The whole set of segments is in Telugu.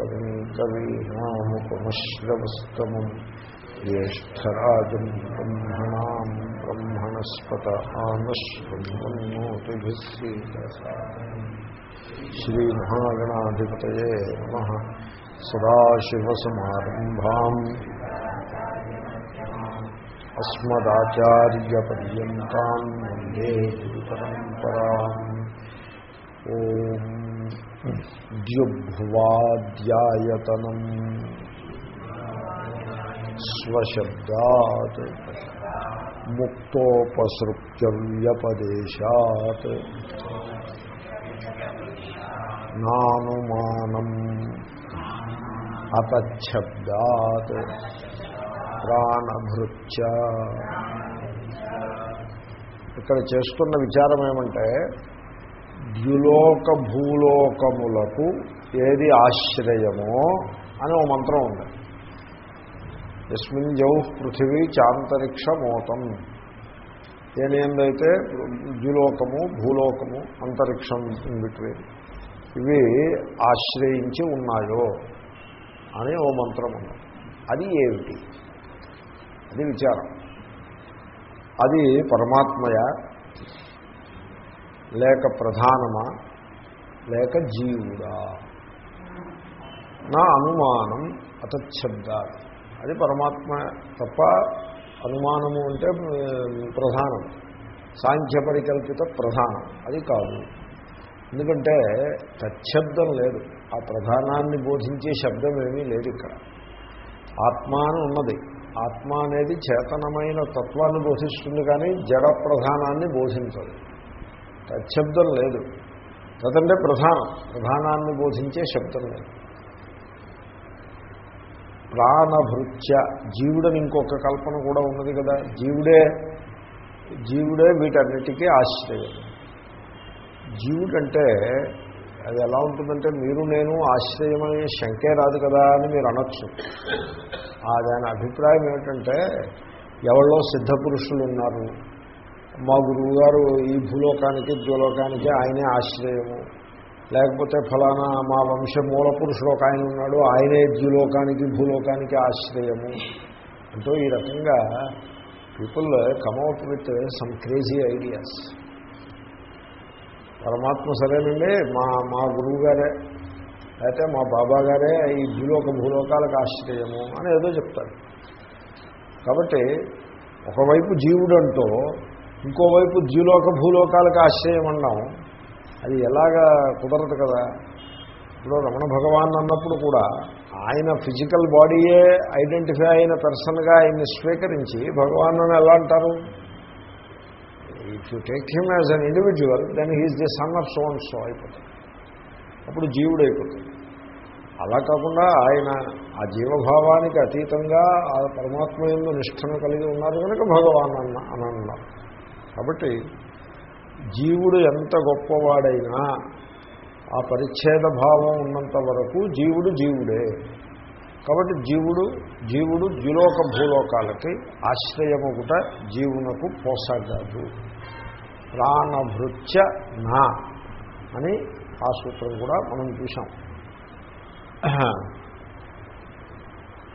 కవిం కవీనాముపమశ్రవస్తమం జ్యేష్టరాజం బ్రహ్మణా బ్రహ్మణస్పత ఆనశ్వన్మోతిభిస్సీదసాదనం శ్రీమహాగణాధిపతయే నమ. సదాశివసమారంభాం. అస్మదాచార్యపర్యంతం. వందే గురుపరంపరాం. ఓం ద్యుభ్వాధ్యాయతనం స్వశబ్దాత్ ముక్తోపసృప్య వ్యపదేశాత్ నానుమానం అతబ్దాత్ ప్రాణభృత్య. ఇక్కడ చేస్తున్న విచారం ఏమంటే ద్యులోక భూలోకములకు ఏది ఆశ్రయమో అని ఓ మంత్రం ఉంది. ఎస్మిన్ జౌ పృథివీ చాంతరిక్షమోతం. ఏనేందైతే ద్యులోకము భూలోకము అంతరిక్షం ఇన్ బిట్వీన్ ఇవి ఆశ్రయించి ఉన్నాయో అని ఓ మంత్రం ఉంది. అది ఏమిటి? అది విచారం. అది పరమాత్మయ? లేక ప్రధానమా? లేక జీవుడా? నా అనుమానం అతశబ్ద అది పరమాత్మ తప్ప అనుమానము అంటే ప్రధానం. సాంఖ్య పరికల్పిత ప్రధానం. అది కాదు. ఎందుకంటే తచ్చబ్దం లేదు. ఆ ప్రధానాన్ని బోధించే శబ్దం ఏమీ లేదు ఇక్కడ. ఆత్మ అని ఉన్నది. ఆత్మ అనేది చేతనమైన తత్వాన్ని బోధిస్తుంది కానీ జడ ప్రధానాన్ని బోధించదు. తచ్చబ్దం లేదు. తదంటే ప్రధానం. ప్రధానాన్ని బోధించే శబ్దం లేదు. ప్రాణభృత్య జీవుడని ఇంకొక కల్పన కూడా ఉన్నది కదా. జీవుడే జీవుడే వీటన్నిటికీ ఆశ్రయం. జీవుడంటే అది ఎలా ఉంటుందంటే మీరు నేను ఆశ్రయమనే శంకే రాదు కదా అని మీరు అనొచ్చు. దాని అభిప్రాయం ఏమిటంటే ఎవరిలో సిద్ధపురుషులు ఉన్నారు. మా గురువుగారు ఈ భూలోకానికి ద్వలోకానికి ఆయనే ఆశ్రయము. లేకపోతే ఫలానా మా వంశ మూల పురుషుడు ఒక ఆయన ఉన్నాడు ఆయనే ద్యులోకానికి భూలోకానికి ఆశ్రయము. అంటూ ఈ రకంగా people come out with some crazy ideas పరమాత్మ సరేనండి మా మా గురువు గారే అయితే మా బాబా గారే ఈ భూలోక భూలోకాలకు ఆశ్రయము అని ఏదో చెప్తారు. కాబట్టి ఒకవైపు జీవుడంటూ ఇంకోవైపు ద్యులోక భూలోకాలకు ఆశ్రయం అన్నాం. అది ఎలాగా కుదరదు కదా. ఇప్పుడు రమణ భగవాన్ అన్నప్పుడు కూడా ఆయన ఫిజికల్ బాడీయే ఐడెంటిఫై అయిన పర్సన్గా ఆయన్ని స్వీకరించి భగవాన్ అని ఎలా అంటారు? If you take him as an individual then he's the son of so and so అయిపోతుంది అప్పుడు జీవుడు అయిపోతుంది అలా కాకుండా ఆయన ఆ జీవభావానికి అతీతంగా ఆ పరమాత్మ ఎందు నిష్టను కలిగి ఉన్నారు కనుక భగవాన్ అన్న అని అన్నారు. కాబట్టి జీవుడు ఎంత గొప్పవాడైనా ఆ పరిచ్ఛేద భావం ఉన్నంత వరకు జీవుడు జీవుడే. కాబట్టి జీవుడు జీవుడు ద్విలోక భూలోకాలకి ఆశ్రయముగుట జీవునకు పోసాగాదు ప్రాణభృత్య నా అని ఆ సూత్రం కూడా మనం చూసాం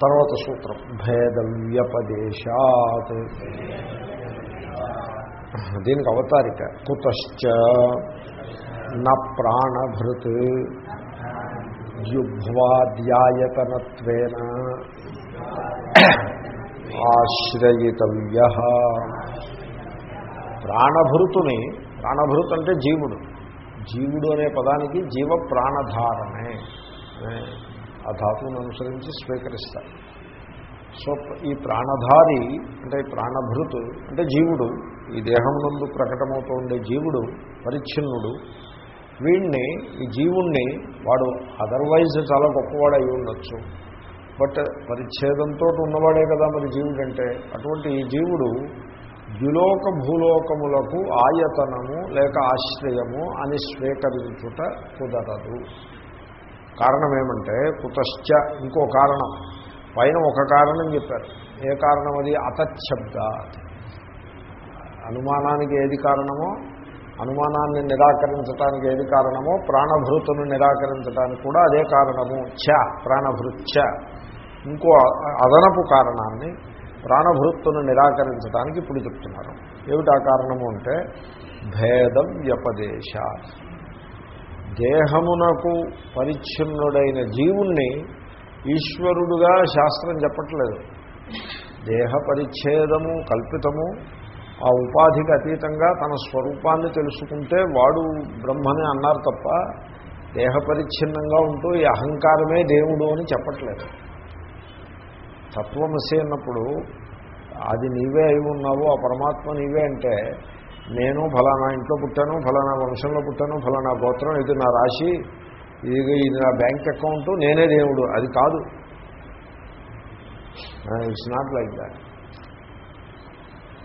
తర్వాత సూత్రం భేదవ్యపదేశాత్. దీనికి అవతారిక. కుతశ్చ న ప్రాణభృత్ జుభ్వాద్యాయతనత్వేన ఆశ్రయితవ్య. ప్రాణభృతుని ప్రాణభృత్ అంటే జీవుడు. జీవుడు అనే పదానికి జీవ ప్రాణధారణే ఆ ధాతువును అనుసరించి స్వీకరిస్తారు. సో ఈ ప్రాణధారి అంటే ప్రాణభృతు అంటే జీవుడు. ఈ దేహం నందు ప్రకటమవుతూ ఉండే జీవుడు పరిచ్ఛిన్నుడు. వీడిని ఈ జీవుణ్ణి వాడు అదర్వైజ్ చాలా గొప్పవాడు అయి ఉండొచ్చు. బట్ పరిచ్ఛేదంతో ఉన్నవాడే కదా మరి జీవుడు అంటే అటువంటి ఈ జీవుడు ద్యులోక భూలోకములకు ఆయతనము లేక ఆశ్రయము అని స్వీకరించుట కుదరదు. కారణం ఏమంటే కుతశ్చ ఇంకో కారణం. పైన ఒక కారణం చెప్పారు. ఏ కారణం అది? అతశబ్ద అనుమానానికి ఏది కారణమో అనుమానాన్ని నిరాకరించడానికి ఏది కారణమో ప్రాణభృతును నిరాకరించడానికి కూడా అదే కారణము. చ ప్రాణభృత్య. ఇంకో అదనపు కారణాన్ని ప్రాణభృత్తును నిరాకరించడానికి ఇప్పుడు చెప్తున్నారు. ఏమిటి ఆ కారణము అంటే భేద వ్యపదేశ దేహమునకు పరిచ్ఛిన్నుడైన జీవుణ్ణి ఈశ్వరుడుగా శాస్త్రం చెప్పట్లేదు. దేహ పరిచ్ఛేదము కల్పితము ఆ ఉపాధికి అతీతంగా తన స్వరూపాన్ని తెలుసుకుంటే వాడు బ్రహ్మని అన్నారు తప్ప దేహ పరిచ్ఛిన్నంగా ఉంటూ ఈ అహంకారమే దేవుడు అని చెప్పట్లేదు. తత్వమసి అన్నప్పుడు అది నీవే అయి ఉన్నావు ఆ పరమాత్మ నీవే అంటే నేను ఫలానా ఇంట్లో పుట్టాను ఫలానా వంశంలో పుట్టాను ఫలానా గోత్రం ఇది నా రాశి ఇది ఇది నా బ్యాంక్ అకౌంట్ నేనే దేవుడు అది కాదు. ఇట్స్ నాట్ లైక్ దాట్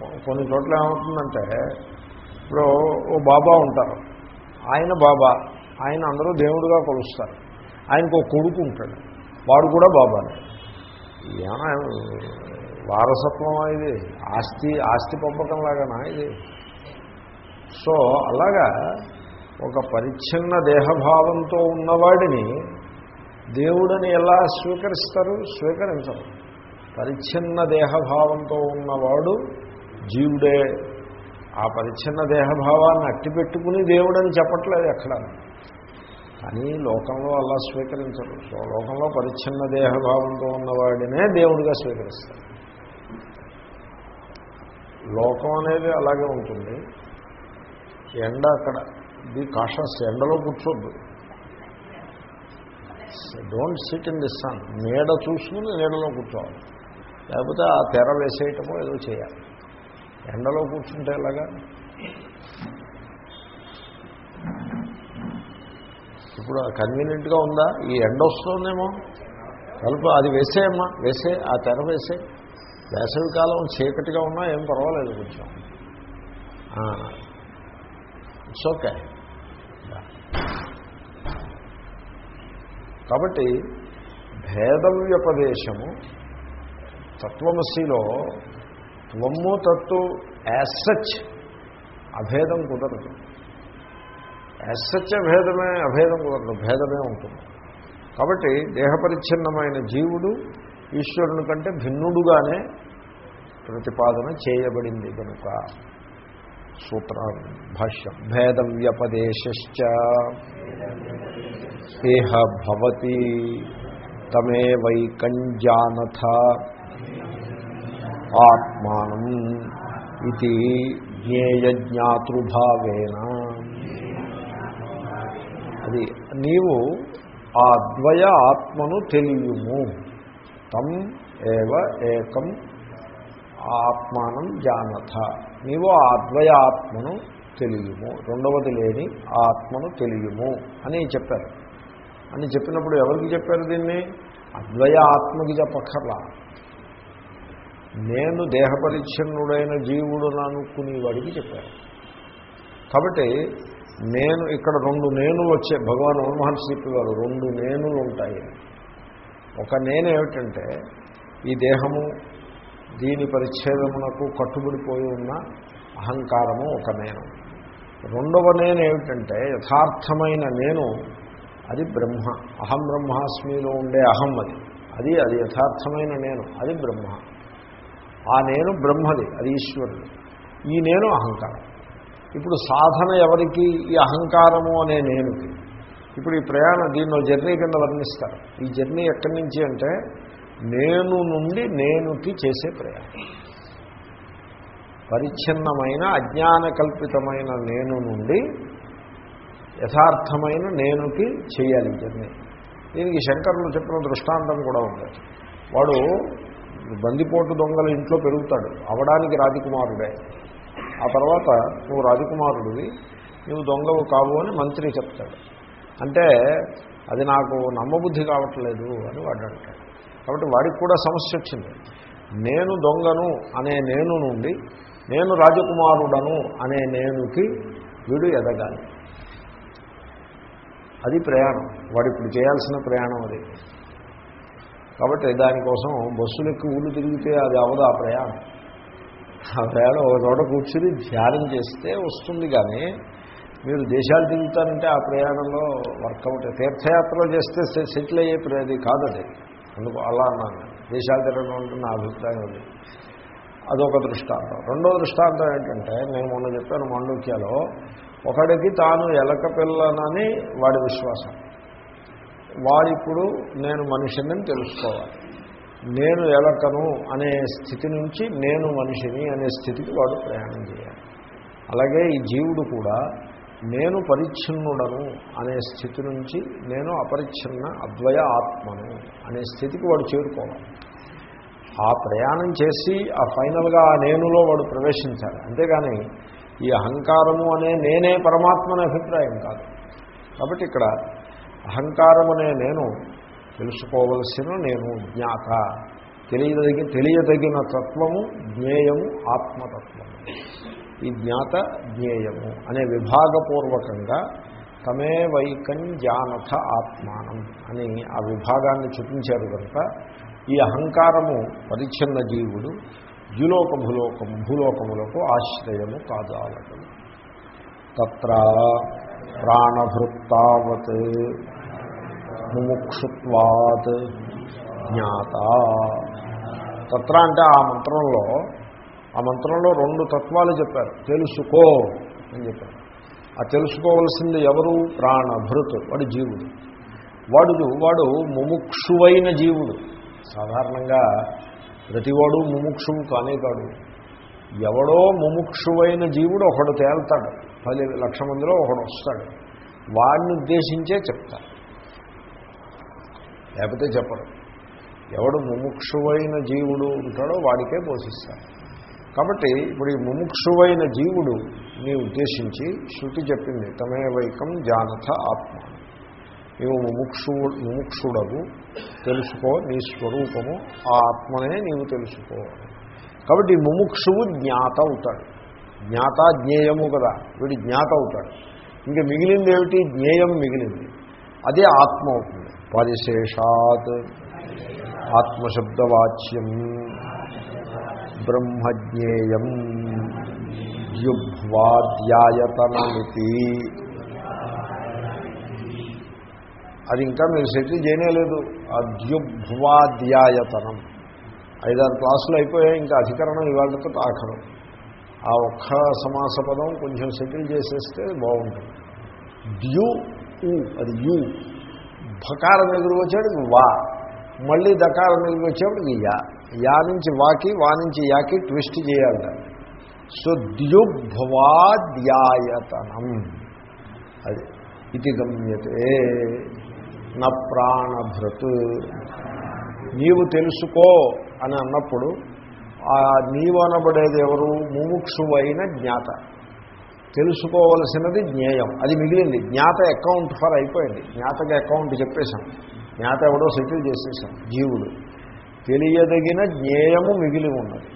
కొన్ని చోట్ల ఏమవుతుందంటే ఇప్పుడు ఓ బాబా ఉంటారు. ఆయన బాబా. ఆయన అందరూ దేవుడుగా కొలుస్తారు. ఆయనకు ఒక కొడుకు ఉంటాడు. వాడు కూడా బాబానే. ఏమైనా వారసత్వం ఇది? ఆస్తి ఆస్తి పంపకం లాగానా ఇది? సో అలాగా ఒక పరిచ్ఛిన్న దేహభావంతో ఉన్నవాడిని దేవుడని ఎలా స్వీకరిస్తారు? స్వీకరించరు. పరిచ్ఛిన్న దేహభావంతో ఉన్నవాడు జీవుడే ఆ పరిచ్ఛిన్న దేహభావాన్ని అట్టిపెట్టుకుని దేవుడని చెప్పట్లేదు ఎక్కడ? కానీ లోకంలో అలా స్వీకరించరు. సో లోకంలో పరిచ్ఛిన్న దేహభావంతో ఉన్నవాడినే దేవుడిగా స్వీకరిస్తారు. లోకం అనేది అలాగే ఉంటుంది. ఎండ అక్కడ ది కాషస్ ఎండలో కూర్చోద్దు. Don't sit in the sun నీడ చూసుకుని నీడలో కూర్చోవాలి. లేకపోతే ఆ తెర వేసేయటమో ఏదో చేయాలి. ఎండలో కూర్చుంటే ఎలాగా? ఇప్పుడు కన్వీనియంట్గా ఉందా? ఈ ఎండ వస్తుందేమో? కలుపు అది వేసేయమ్మా వేసే ఆ తెర వేసే. వేసవి కాలం చీకటిగా ఉన్నా ఏం పర్వాలేదు కొంచెం. ఇట్స్ ఓకే కాబట్టి భేద వ్యపదేశము తత్వమసిలో త్వమ్ము తత్తు యాజ్ సచ్ అభేదం కుదరదు. యాజ్ సచ్ అభేదమే అభేదం కుదరదు భేదమే ఉంటుంది. కాబట్టి దేహపరిచ్ఛిన్నమైన జీవుడు ఈశ్వరుని కంటే భిన్నుడుగానే ప్రతిపాదన చేయబడింది కనుక సూత్ర భాష్యం. భేద వ్యపదేశ్చ భవతి తమే వైకంజానథ ఆత్మానం ఇది జ్ఞేయజ్ఞాతృభావేన. అది నీవు ఆ ద్వయ ఆత్మను తెలియము. తం ఏవ ఏకం ఆత్మానం జానథ. నీవు ఆ అద్వయ ఆత్మను తెలియము. రెండవది లేని ఆత్మను తెలియము అని చెప్పారు. అని చెప్పినప్పుడు ఎవరికి చెప్పారు దీన్ని? అద్వయ ఆత్మకి చెప్పక్కర్లా. నేను దేహపరిచ్ఛిన్నుడైన జీవుడు అనుకునేవాడికి చెప్పాను కాబట్టి నేను ఇక్కడ రెండు నేనులు వచ్చే భగవాన్ మన్మోహన్ శ్రీపి గారు రెండు నేనులు ఉంటాయి. ఒక నేను ఏమిటంటే ఈ దేహము దీని పరిచ్ఛేదమునకు కట్టుబడిపోయి ఉన్న అహంకారము ఒక నేను. రెండవ నేను ఏమిటంటే యథార్థమైన నేను అది బ్రహ్మ. అహం బ్రహ్మాస్మిలో ఉండే అహం అది. అది అది యథార్థమైన నేను అది బ్రహ్మ. ఆ నేను బ్రహ్మది అది ఈశ్వరుడు. ఈ నేను అహంకారం. ఇప్పుడు సాధన ఎవరికి? ఈ అహంకారము అనే నేనుకి. ఇప్పుడు ఈ ప్రయాణం దీనిలో జర్నీ కింద వర్ణిస్తారు. ఈ జర్నీ ఎక్కడి నుంచి అంటే నేను నుండి నేనుకి చేసే ప్రయాణం. పరిచ్ఛిన్నమైన అజ్ఞాన కల్పితమైన నేను నుండి యథార్థమైన నేనుకి చేయాలి జర్నీ. దీనికి శంకరులు చెప్పిన దృష్టాంతం కూడా ఉంది. వాడు బందిపోటు దొంగల ఇంట్లో పెరుగుతాడు. అవడానికి రాజకుమారుడే. ఆ తర్వాత నువ్వు రాజకుమారుడివి నువ్వు దొంగవు కావు అని మంత్రి చెప్తాడు. అంటే అది నాకు నమ్మబుద్ధి కావట్లేదు అని వాడు అంటాడు. కాబట్టి వాడికి కూడా సమస్య వచ్చింది. నేను దొంగను అనే నేను నుండి నేను రాజకుమారుడను అనే నేనుకి వీడు ఎదగాలి. అది ప్రయాణం. వాడు ఇప్పుడు చేయాల్సిన ప్రయాణం అది. కాబట్టి దానికోసం బస్సులెక్కి ఊళ్ళు తిరిగితే అది అవదు ఆ ప్రయాణం. ఆ ప్రయాణం ఒక చోట కూర్చుని ధ్యానం చేస్తే వస్తుంది కానీ మీరు దేశాలు తిరుగుతారంటే ఆ ప్రయాణంలో వర్కౌట్ తీర్థయాత్రలు చేస్తే సెటిల్ అయ్యే ప్రయది కాదది. అందుకు అలా అన్నాను దేశాలు తిరగడం అంటే నా అభిప్రాయం అది. అదొక దృష్టాంతం. రెండో దృష్టాంతం ఏంటంటే నేను మొన్న చెప్పాను మాండూక్యాలో ఒకడికి తాను ఎలక పిల్లనని వాడి విశ్వాసం. వాడిప్పుడు నేను మనిషిని తెలుసుకోవాలి. నేను ఎలకను అనే స్థితి నుంచి నేను మనిషిని అనే స్థితికి వాడు ప్రయాణం చేయాలి. అలాగే ఈ జీవుడు కూడా నేను పరిచ్ఛిన్నుడను అనే స్థితి నుంచి నేను అపరిచ్ఛిన్న అద్వయ ఆత్మను అనే స్థితికి వాడు చేరుకోవాలి. ఆ ప్రయాణం చేసి ఆ ఫైనల్గా ఆ నేనులో వాడు ప్రవేశించాలి. అంతేగాని ఈ అహంకారము అనే నేనే పరమాత్మ అనే అభిప్రాయం కాదు. కాబట్టి ఇక్కడ అహంకారమనే నేను తెలుసుకోవలసిన నేను జ్ఞాత. తెలియదగిన తెలియదగిన తత్వము జ్ఞేయము ఆత్మతత్వము. ఈ జ్ఞాత జ్ఞేయము అనే విభాగపూర్వకంగా తమే వైకం జానథ ఆత్మానం అని ఆ విభాగాన్ని చూపించారు కనుక ఈ అహంకారము పరిచ్ఛిన్న జీవుడు ద్యులోక భూలోకం భూలోకములకు ఆశ్రయము కాదాలదు తత్ర ప్రాణభృత్వత్ ముముక్షుత్వాత్ జ్ఞాత. తత్ర అంటే ఆ మంత్రంలో ఆ మంత్రంలో రెండు తత్వాలు చెప్పారు. తెలుసుకో అని చెప్పారు. ఆ తెలుసుకోవలసింది ఎవరు? ప్రాణభృత్ వాడు జీవుడు. వాడు వాడు ముముక్షువైన జీవుడు. సాధారణంగా ప్రతివాడు ముముక్షువు కానే కాడు ఎవడో ముముక్షువైన జీవుడు ఒకడు తేల్తాడు. పది లక్ష మందిలో ఒకడు వస్తాడు. వాడిని ఉద్దేశించే చెప్తారు. లేకపోతే చెప్పరు. ఎవడు ముముక్షువైన జీవుడు ఉంటాడో వాడికే పోషిస్తారు కాబట్టి ఇప్పుడు ఈ ముముక్షువైన జీవుడు నీ ఉద్దేశించి శృతి చెప్పింది తమే వైకం జానథ ఆత్మ. నీవు ముముక్షు ముముక్షుడవు తెలుసుకో నీ స్వరూపము ఆ ఆత్మనే నీవు తెలుసుకో. కాబట్టి ఈ ముముక్షువు జ్ఞాత అవుతాడు. జ్ఞాత జ్ఞేయము కదా వీడు జ్ఞాత అవుతాడు ఇంకా మిగిలింది ఏమిటి జ్ఞేయం మిగిలింది. అదే ఆత్మ అవుతుంది. పరిశేషాత్. ఆత్మశబ్దవాచ్యం. బ్రహ్మజ్ఞేయం. ద్యుభ్వాధ్యాయతనమితి అది ఇంకా మీరు సెటిల్ చేయలేదు అద్యుభ్వాధ్యాయతనం ఐదారు క్లాసులు అయిపోయాయి ఇంకా అధికరణం ఇవాళతో ఆఖరం. ఆ ఒక్క సమాస పదం కొంచెం సెటిల్ చేసేస్తే బాగుంటుంది. ద్యు ఊ అది యు. భకారం ఎదురు వచ్చేటికి వా. మళ్ళీ దకారం ఎదురు వచ్చేప్పటికి యా. యా నుంచి వాకి వా నుంచి యాకి ట్విస్ట్ చేయాలి. సో ద్యుభ్వాద్యాయతనం అది ఇది గమ్యతే. నా ప్రాణభృత్. నీవు తెలుసుకో అని అన్నప్పుడు ఆ నీవు అనబడేది ఎవరు? ముముక్షువైన జ్ఞాత. తెలుసుకోవలసినది జ్ఞేయం. అది మిగిలింది. జ్ఞాత అకౌంట్ ఫర్ అయిపోయింది. జ్ఞాతకి అకౌంట్ చెప్పేశాం. జ్ఞాత ఎవడో సెటిల్ చేసేసాం జీవుడు. తెలియదగిన జ్ఞేయము మిగిలి ఉన్నది.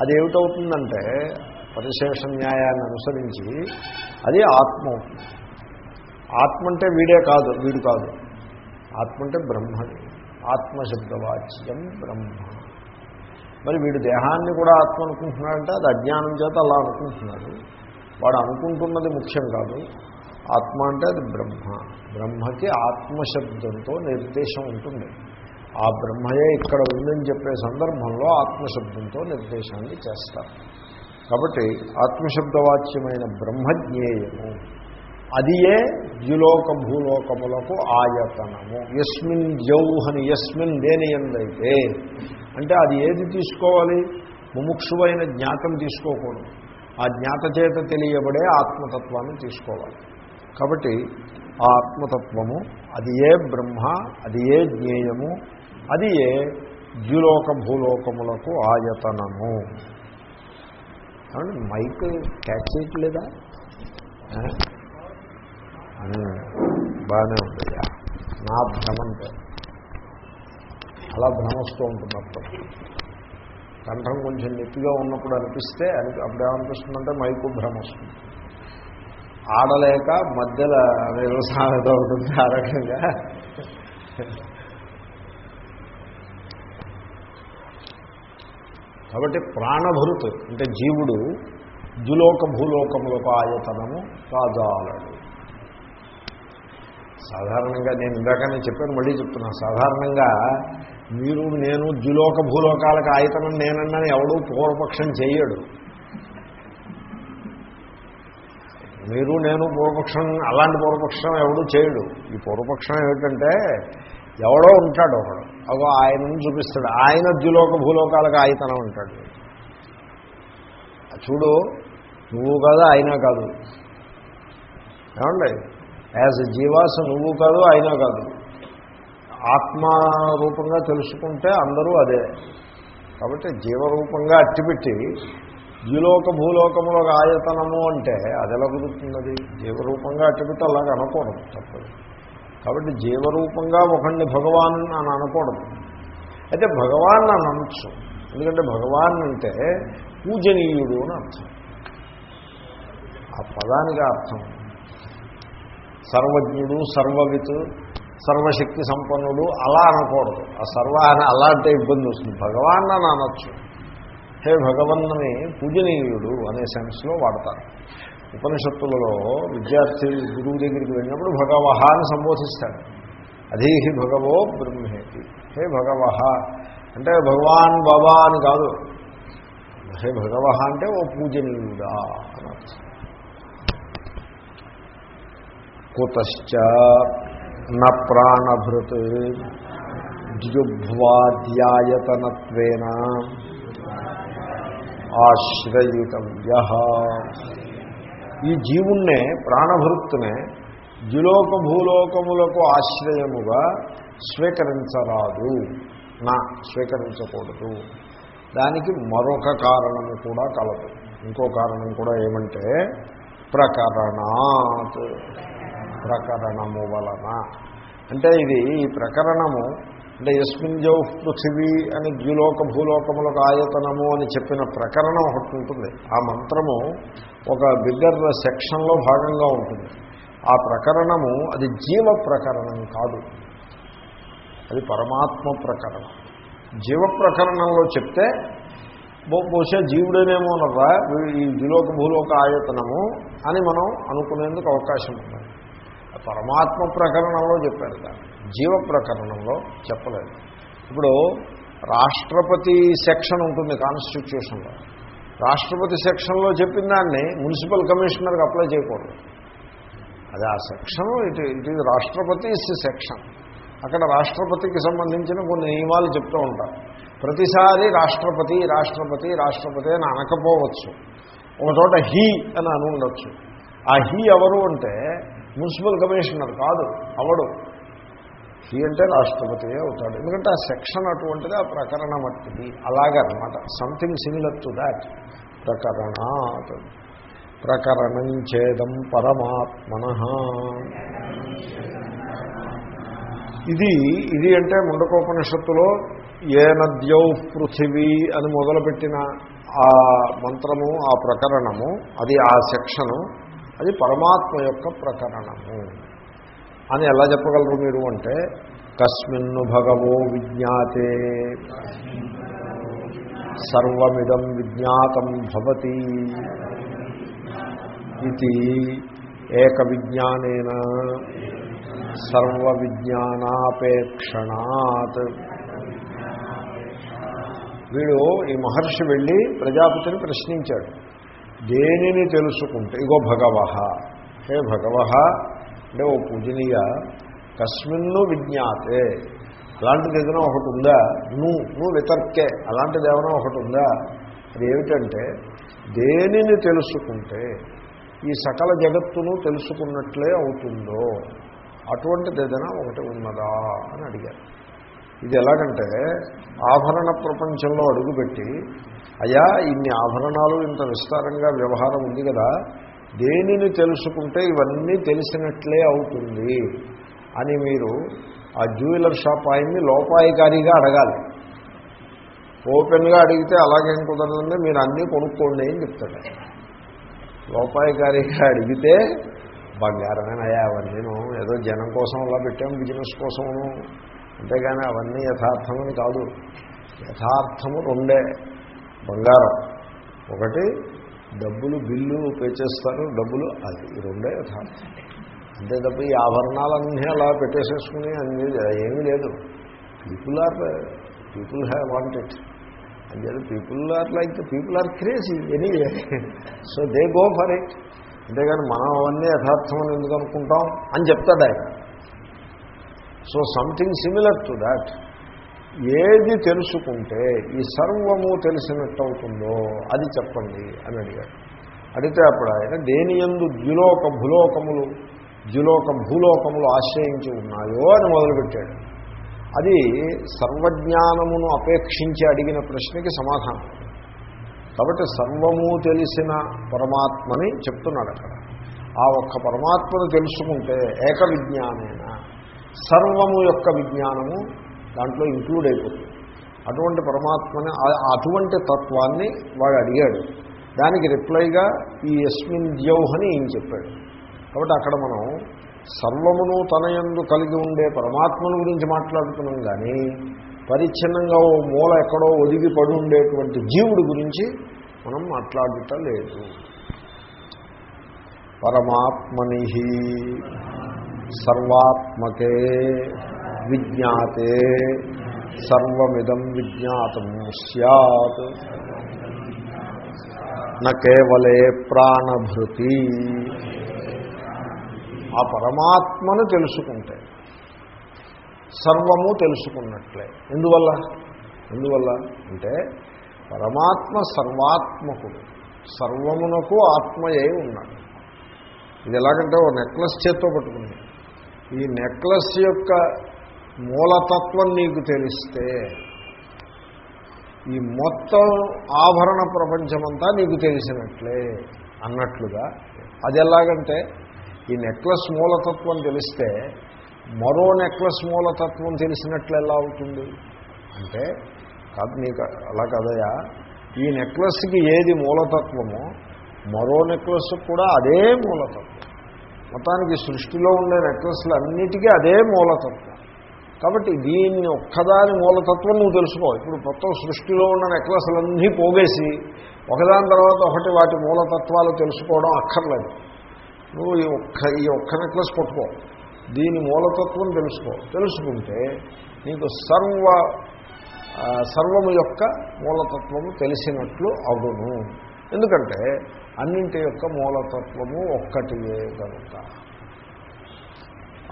అదేమిటవుతుందంటే పరిశేష న్యాయాన్ని అనుసరించి అది ఆత్మ అవుతుంది. ఆత్మ అంటే వీడే కాదు వీడు కాదు. ఆత్మ అంటే బ్రహ్మది. ఆత్మశబ్దవాచ్యం బ్రహ్మ. మరి వీడు దేహాన్ని కూడా ఆత్మ అనుకుంటున్నాడంటే అది అజ్ఞానం చేత అలా అనుకుంటున్నాడు. వాడు అనుకుంటున్నది ముఖ్యం కాదు. ఆత్మ అంటే అది బ్రహ్మ. బ్రహ్మకి ఆత్మశబ్దంతో నిర్దేశం ఉంటుంది. ఆ బ్రహ్మయే ఇక్కడ ఉందని చెప్పే సందర్భంలో ఆత్మశబ్దంతో నిర్దేశాన్ని చేస్తారు. కాబట్టి ఆత్మశబ్దవాచ్యమైన బ్రహ్మజ్ఞేయము అది ఏ ద్యులోక భూలోకములకు ఆయతనము. యస్మిన్ జౌహని యస్మిన్ దేని ఎందైతే అంటే అది ఏది తీసుకోవాలి? ముముక్షువైన జ్ఞాతం తీసుకోకూడదు. ఆ జ్ఞాత చేత తెలియబడే ఆత్మతత్వాన్ని తీసుకోవాలి. కాబట్టి ఆ ఆత్మతత్వము అది ఏ బ్రహ్మ అది ఏ జ్ఞేయము అది ఏ ద్యులోక భూలోకములకు ఆయతనము. కాబట్టి మైక్ క్యాచ్ చేయట్లేదా? బాగానే ఉంది. నా భ్రమంతో అలా భ్రమస్తూ ఉంటుంది అప్పుడు కంఠం కొంచెం నొప్పిగా ఉన్నప్పుడు అనిపిస్తే అని అప్పుడు ఏమనిపిస్తుందంటే మైకు భ్రమ వస్తుంది ఆడలేక మధ్యలో నిరసనతో ఉంటుంది ఆ రకంగా. కాబట్టి ప్రాణభృత్ అంటే జీవుడు ద్యులోక భూలోకములకు ఆయతనము కాజాలడు. సాధారణంగా నేను ఇందాకనే చెప్పాను మళ్ళీ చెప్తున్నా. సాధారణంగా మీరు నేను ద్విలోక భూలోకాలకు ఆయతనం నేనన్నాను ఎవడూ పూర్వపక్షం చేయడు మీరు నేను పూర్వపక్షం అలాంటి పూర్వపక్షం ఎవడూ చేయడు ఈ పూర్వపక్షం ఏమిటంటే ఎవడో ఉంటాడు ఒకడు. అగో ఆయనను చూపిస్తాడు. ఆయన ద్విలోక భూలోకాలకు ఆయతనం ఉంటాడు. చూడు నువ్వు కాదు అయినా కాదు. ఏమండి? యాజ్ జీవాస నువ్వు కాదు అయినా కాదు. ఆత్మరూపంగా తెలుసుకుంటే అందరూ అదే. కాబట్టి జీవరూపంగా అట్టిపెట్టి ద్విలోక భూలోకములో ఆయతనము అంటే అది ఎలా కుదురుతున్నది? జీవరూపంగా అట్టిపెట్టి అలాగ అనకూడదు తప్పదు. కాబట్టి జీవరూపంగా ఒకడిని భగవాన్ అని అనకూడదు. అయితే భగవాన్ అని అనొచ్చు. ఎందుకంటే భగవాన్ అంటే పూజనీయుడు అని అర్థం. ఆ పదానికి అర్థం. సర్వజ్ఞుడు సర్వవిత్ సర్వశక్తి సంపన్నుడు అలా అనకూడదు. ఆ సర్వ అని అలా అంటే ఇబ్బంది వస్తుంది. భగవాన్ అని అనొచ్చు. హే భగవన్నని పూజనీయుడు అనే సెన్స్లో వాడతారు. ఉపనిషత్తులలో విద్యార్థి గురువు దగ్గరికి వెళ్ళినప్పుడు భగవహ అని సంబోధిస్తాడు. అధీహి భగవో బ్రహ్మేతి. హే భగవహ. అంటే భగవాన్ బాబా అని కాదు. హే భగవహ అంటే ఓ పూజనీయుడా అని అర్థం కుతశ్చ న ప్రాణభృత్ ద్యుభ్వాధ్యాయతనత్వేన ఆశ్రయితవ్య. ఈ జీవుణ్ణే ప్రాణభృత్తునే ద్యులోక భూలోకములకు ఆశ్రయముగా స్వీకరించరాదు. నా స్వీకరించకూడదు. దానికి మరొక కారణము కూడా కలదు. ఇంకో కారణం కూడా ఏమంటే ప్రకరణాత్. ప్రకరణము వలన. అంటే ఇది ఈ ప్రకరణము అంటే యస్మింజౌ పృథివీ అని ద్విలోక భూలోకములకు ఆయతనము అని చెప్పిన ప్రకరణం ఒకటి ఉంటుంది. ఆ మంత్రము ఒక బిగ్గర్ సెక్షన్లో భాగంగా ఉంటుంది. ఆ ప్రకరణము అది జీవ ప్రకరణం కాదు. అది పరమాత్మ ప్రకరణం. జీవ ప్రకరణంలో చెప్తే బహుశా జీవుడేనేమోనరా ఈ ద్విలోక భూలోక ఆయతనము అని మనం అనుకునేందుకు అవకాశం ఉంది. పరమాత్మ ప్రకరణంలో చెప్పారు దాన్ని జీవ ప్రకరణంలో చెప్పలేదు. ఇప్పుడు రాష్ట్రపతి సెక్షన్ ఉంటుంది కాన్స్టిట్యూషన్లో. రాష్ట్రపతి సెక్షన్లో చెప్పిన దాన్ని మున్సిపల్ కమిషనర్కి అప్లై చేయకూడదు. అది ఆ సెక్షన్ ఇటు ఇటు రాష్ట్రపతి సెక్షన్. అక్కడ రాష్ట్రపతికి సంబంధించిన కొన్ని నియమాలు చెప్తూ ఉంటారు. ప్రతిసారి రాష్ట్రపతి రాష్ట్రపతి రాష్ట్రపతి అని అనకపోవచ్చు. ఒక చోట హీ అని అని ఉండొచ్చు ఆ హీ ఎవరు అంటే మున్సిపల్ కమిషనర్ కాదు అవడు. హీ అంటే రాష్ట్రపతి అవుతాడు. ఎందుకంటే ఆ సెక్షన్ అటువంటిది ఆ ప్రకరణ మట్టిది. అలాగనమాట. సంథింగ్ సిమిలర్ టు దాట్ ప్రకరణాత్ ప్రకరణం చేదం పరమాత్మన. ఇది ఇది అంటే ముండకోపనిషత్తులో ఏ నద్యౌ పృథివీ అని మొదలుపెట్టిన ఆ మంత్రము ఆ ప్రకరణము అది ఆ సెక్షను అది పరమాత్మ యొక్క ప్రకరణము. అని ఎలా చెప్పగలరు మీరు అంటే కస్మిన్ను భగవో విజ్ఞాతే సర్వమిదం విజ్ఞాతం భవతి ఇది ఏక విజ్ఞానేన సర్వ విజ్ఞానాపేక్షణాత్ వీడు ఈ మహర్షి వెళ్ళి ప్రజాపతిని ప్రశ్నించాడు. దేనిని తెలుసుకుంటే ఇగో భగవ హే భగవ అంటే ఓ పూజనీయ కస్మిన్ను విజ్ఞాతే. అలాంటిది ఏదైనా ఒకటి ఉందా? నువ్వు నువ్వు వితర్కే. అలాంటిది ఏమైనా ఒకటి ఉందా? అది ఏమిటంటే దేనిని తెలుసుకుంటే ఈ సకల జగత్తును తెలుసుకున్నట్లే అవుతుందో. అటువంటిది ఏదైనా ఒకటి ఉన్నదా అని అడిగారు. ఇది ఎలాగంటే ఆభరణ ప్రపంచంలో అడుగుపెట్టి అయా ఇన్ని ఆభరణాలు ఇంత విస్తారంగా వ్యవహారం ఉంది కదా దేనిని తెలుసుకుంటే ఇవన్నీ తెలిసినట్లే అవుతుంది అని మీరు ఆ జ్యువెలర్ షాప్ ఆయన్ని లోపాయికారిగా అడగాలి. ఓపెన్గా అడిగితే అలాగేం కుదరదండి మీరు అన్నీ కొనుక్కోండి అని చెప్తాడు. లోపాయికారిగా అడిగితే బంగారమేనయ్యా అవన్నీ ఏదో జనం కోసం అలా పెట్టాం బిజినెస్ కోసము అంతేగాని అవన్నీ యథార్థమని కాదు. యథార్థము రెండే. బంగారం. ఒకటి డబ్బులు బిల్లు పే చేస్తారు. డబ్బులు అది రెండే యథార్థం. అంతే తప్ప ఈ ఆభరణాలన్నీ అలా పెట్టేసేసుకుని అన్ని ఏమీ లేదు. People are people have wanted అని చెప్పి people are like people are crazy anyway so they go for it అంతేగాని మనం అవన్నీ యథార్థం అని ఎందుకు అనుకుంటాం అని చెప్తాడు ఆయన. So something similar to that ఏది తెలుసుకుంటే ఈ సర్వము తెలిసినట్టు అవుతుందో అది చెప్పండి అని అడిగాడు. అడిగితే అప్పుడు ఆయన దేని ఎందు ద్యులోక భూలోకములు ద్యులోక భూలోకములు ఆశ్రయించి ఉన్నాయో అని మొదలుపెట్టాడు. అది సర్వజ్ఞానమును అపేక్షించి అడిగిన ప్రశ్నకి సమాధానం. కాబట్టి సర్వము తెలిసిన పరమాత్మని చెప్తున్నాడు అక్కడ. ఆ ఒక్క పరమాత్మను తెలుసుకుంటే ఏక విజ్ఞానేనా సర్వము యొక్క విజ్ఞానము దాంట్లో ఇంక్లూడ్ అయిపోతుంది. అటువంటి పరమాత్మని అటువంటి తత్వాన్ని వాడు అడిగాడు. దానికి రిప్లైగా ఈ యస్మిన్ ద్యౌహని ఈయన చెప్పాడు. కాబట్టి అక్కడ మనం సర్వమును తన యందు కలిగి ఉండే పరమాత్మను గురించి మాట్లాడుతున్నాం కానీ పరిచ్ఛిన్నంగా ఓ మూల ఎక్కడో ఒదిగి పడి ఉండేటువంటి జీవుడి గురించి మనం మాట్లాడటం లేదు. పరమాత్మని సర్వాత్మకే విజ్ఞాతే సర్వమిదం విజ్ఞాతం సత్ కేవలే ప్రాణభృతి. ఆ పరమాత్మను తెలుసుకుంటే సర్వము తెలుసుకున్నట్లే. ఎందువల్ల? ఎందువల్ల అంటే పరమాత్మ సర్వాత్మకుడు సర్వమునకు ఆత్మయే ఉన్నాడు. ఇది ఎలాగంటే ఓ నెక్లెస్ చేత్తో పట్టుకుంది. ఈ నెక్లెస్ యొక్క మూలతత్వం నీకు తెలిస్తే ఈ మొత్తం ఆభరణ ప్రపంచమంతా నీకు తెలిసినట్లే అన్నట్లుగా. అది ఎలాగంటే ఈ నెక్లెస్ మూలతత్వం తెలిస్తే మరో నెక్లెస్ మూలతత్వం తెలిసినట్లు ఎలా అవుతుంది? అంటే కాదు నీకు అలా కదయా ఈ నెక్లెస్కి ఏది మూలతత్వమో మరో నెక్లెస్ కూడా అదే మూలతత్వం. మొత్తానికి సృష్టిలో ఉండే నెక్లెస్లు అన్నిటికీ అదే మూలతత్వం. కాబట్టి దీన్ని ఒక్కదాని మూలతత్వం నువ్వు తెలుసుకో. ఇప్పుడు మొత్తం సృష్టిలో ఉన్న నెక్లెస్లన్నీ పోగేసి ఒకదాని తర్వాత ఒకటి వాటి మూలతత్వాలు తెలుసుకోవడం అక్కర్లేదు. నువ్వు ఈ ఒక్క ఈ ఒక్క నెక్లెస్ పట్టుకో దీని మూలతత్వం తెలుసుకో. తెలుసుకుంటే నీకు సర్వ సర్వము యొక్క మూలతత్వము తెలిసినట్లు అవును. ఎందుకంటే అన్నింటి యొక్క మూలతత్వము ఒక్కటియే కనుక.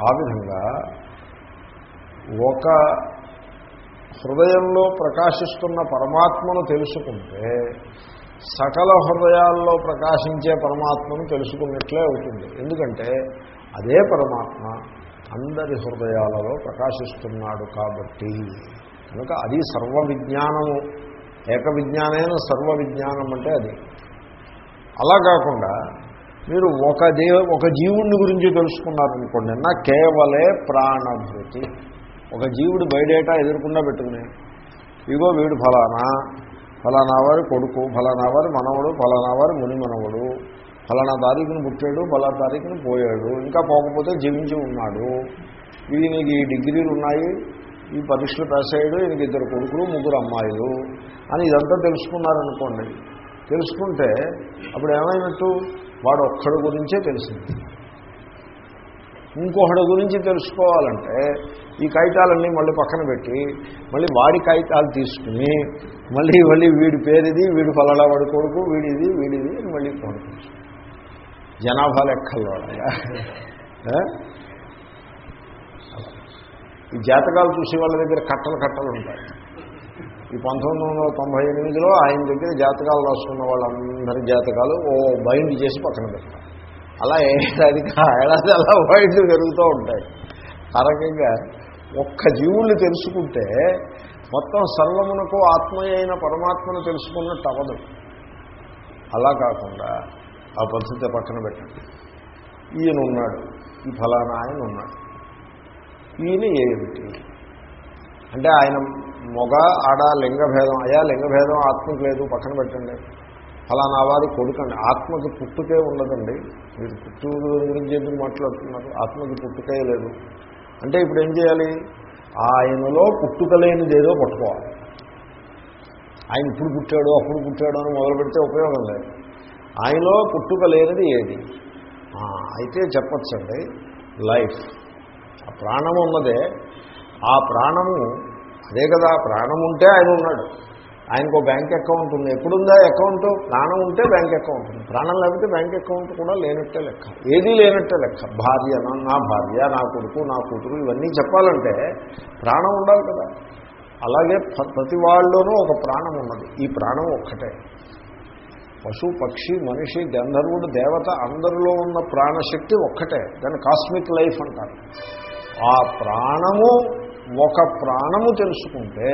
ఆ విధంగా ఒక హృదయంలో ప్రకాశిస్తున్న పరమాత్మను తెలుసుకుంటే సకల హృదయాల్లో ప్రకాశించే పరమాత్మను తెలుసుకున్నట్లే అవుతుంది. ఎందుకంటే అదే పరమాత్మ అందరి హృదయాలలో ప్రకాశిస్తున్నాడు కాబట్టి కనుక అది సర్వ విజ్ఞానము ఏక విజ్ఞానైన సర్వ విజ్ఞానం అంటే అది. అలా కాకుండా మీరు ఒక దేవ ఒక జీవుడిని గురించి తెలుసుకున్నారనుకోండి నా కేవలే ప్రాణభృతి. ఒక జీవుడు బయటేటా ఎదురకుండా పెట్టుకుని ఇగో వీడు ఫలానా ఫలానా వారి కొడుకు ఫలానా వారి మనవడు ఫలానా వారి ముని మనవడు ఫలానా తారీఖుని పుట్టాడు ఫలా తారీఖుని పోయాడు ఇంకా పోకపోతే జీవించి ఉన్నాడు. ఈయనకి ఈ డిగ్రీలు ఉన్నాయి ఈ పరీక్షలు పాస్ అయ్యాడు ఈయనకి ఇద్దరు కొడుకులు ముగ్గురు అమ్మాయిలు అని ఇదంతా తెలుసుకున్నారనుకోండి తెలుసుకుంటే అప్పుడు ఏమైనట్టు? వాడు ఒక్కడి గురించే తెలిసింది. ఇంకొకడి గురించి తెలుసుకోవాలంటే ఈ కాగితాలన్నీ మళ్ళీ పక్కన పెట్టి మళ్ళీ వాడి కాగితాలు తీసుకుని మళ్ళీ మళ్ళీ వీడి పేరిది వీడు ఫలానా వాడి కొడుకు వీడిది వీడిది అని మళ్ళీ కొడుకు జనాభా లెక్కల్లో ఈ జాతకాలు చూసే వాళ్ళ దగ్గర కట్టలు కట్టలు ఉంటాయి. ఈ పంతొమ్మిది వందల తొంభై ఎనిమిదిలో ఆయన దగ్గర జాతకాలు రాసుకున్న వాళ్ళందరి జాతకాలు ఓ బైండ్ చేసి పక్కన పెడతారు అలా ఏడాది ఏడాది అలా బైండ్లు పెరుగుతూ ఉంటాయి. ఆ రకంగా ఒక్క జీవుల్ని తెలుసుకుంటే మొత్తం సర్వమునకు ఆత్మయైన పరమాత్మను తెలుసుకున్నట్టు అవ్వదు. అలా కాకుండా ఆ పరిస్థితి పక్కన పెట్టండి. ఈయన ఉన్నాడు ఈ ఫలానా ఆయన ఉన్నాడు ఈయన ఏమిటి? అంటే ఆయన మొగ ఆడ లింగభేదం. అయా లింగభేదం ఆత్మకు లేదు పక్కన పెట్టండి. ఫలానా వారి కొడుకండి. ఆత్మకి పుట్టుకే ఉండదండి. మీరు పుట్టు గురించి ఎందుకు మాట్లాడుతున్నారు. ఆత్మకి పుట్టుకే లేదు. అంటే ఇప్పుడు ఏం చేయాలి? ఆయనలో పుట్టుక లేనిది ఏదో పట్టుకోవాలి. ఆయన ఇప్పుడు పుట్టాడు అప్పుడు పుట్టాడు అని మొదలు పెడితే ఉపయోగం లేదు. ఆయనలో పుట్టుక లేనిది ఏది? అయితే చెప్పచ్చండి. లైఫ్. ఆ ప్రాణం ఉన్నదే. ఆ ప్రాణము అదే కదా ప్రాణం ఉంటే ఆయన ఉన్నాడు. ఆయనకు బ్యాంక్ అకౌంట్ ఉంది. ఎప్పుడుందా అకౌంట్? ప్రాణం ఉంటే బ్యాంక్ అకౌంట్ ఉంది. ప్రాణం లేకపోతే బ్యాంక్ అకౌంట్ కూడా లేనట్టే లెక్క. ఏదీ లేనట్టే లెక్క. భార్య నా- భార్య నా కొడుకు నా కూతురు ఇవన్నీ చెప్పాలంటే ప్రాణం ఉండాలి కదా. అలాగే ప్ర- ప్రతి వాళ్ళలోనూ ఒక ప్రాణం ఉన్నది. ఈ ప్రాణం ఒక్కటే. పశు పక్షి మనిషి గంధర్వుడు దేవత అందరిలో ఉన్న ప్రాణశక్తి ఒక్కటే. దాన్ని కాస్మిక్ లైఫ్ అంటారు. ఆ ప్రాణము ఒక ప్రాణము తెలుసుకుంటే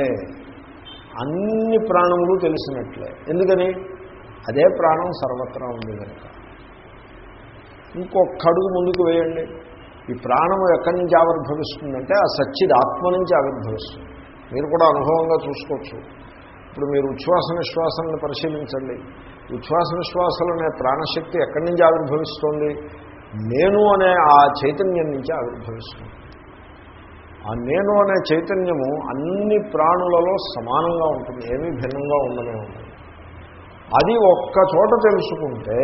అన్ని ప్రాణములు తెలిసినట్లే. ఎందుకని? అదే ప్రాణం సర్వత్రా ఉంది కనుక. ఇంకొక అడుగు ముందుకు వేయండి. ఈ ప్రాణము ఎక్కడి నుంచి ఆవిర్భవిస్తుందంటే ఆ సచ్చిద్ ఆత్మ నుంచి ఆవిర్భవిస్తుంది. మీరు కూడా అనుభవంగా చూసుకోవచ్చు. ఇప్పుడు మీరు ఉచ్ఛ్వాస నిశ్వాసాలను పరిశీలించండి. ఉచ్ఛ్వాస నిశ్వాసాలు అనే ప్రాణశక్తి ఎక్కడి నుంచి ఆవిర్భవిస్తోంది? నేను అనే ఆ చైతన్యం నుంచి ఆవిర్భవిస్తుంది. ఆ నేను అనే చైతన్యము అన్ని ప్రాణులలో సమానంగా ఉంటుంది ఏమీ భిన్నంగా ఉండనే ఉంటుంది అది ఒక్క చోట తెలుసుకుంటే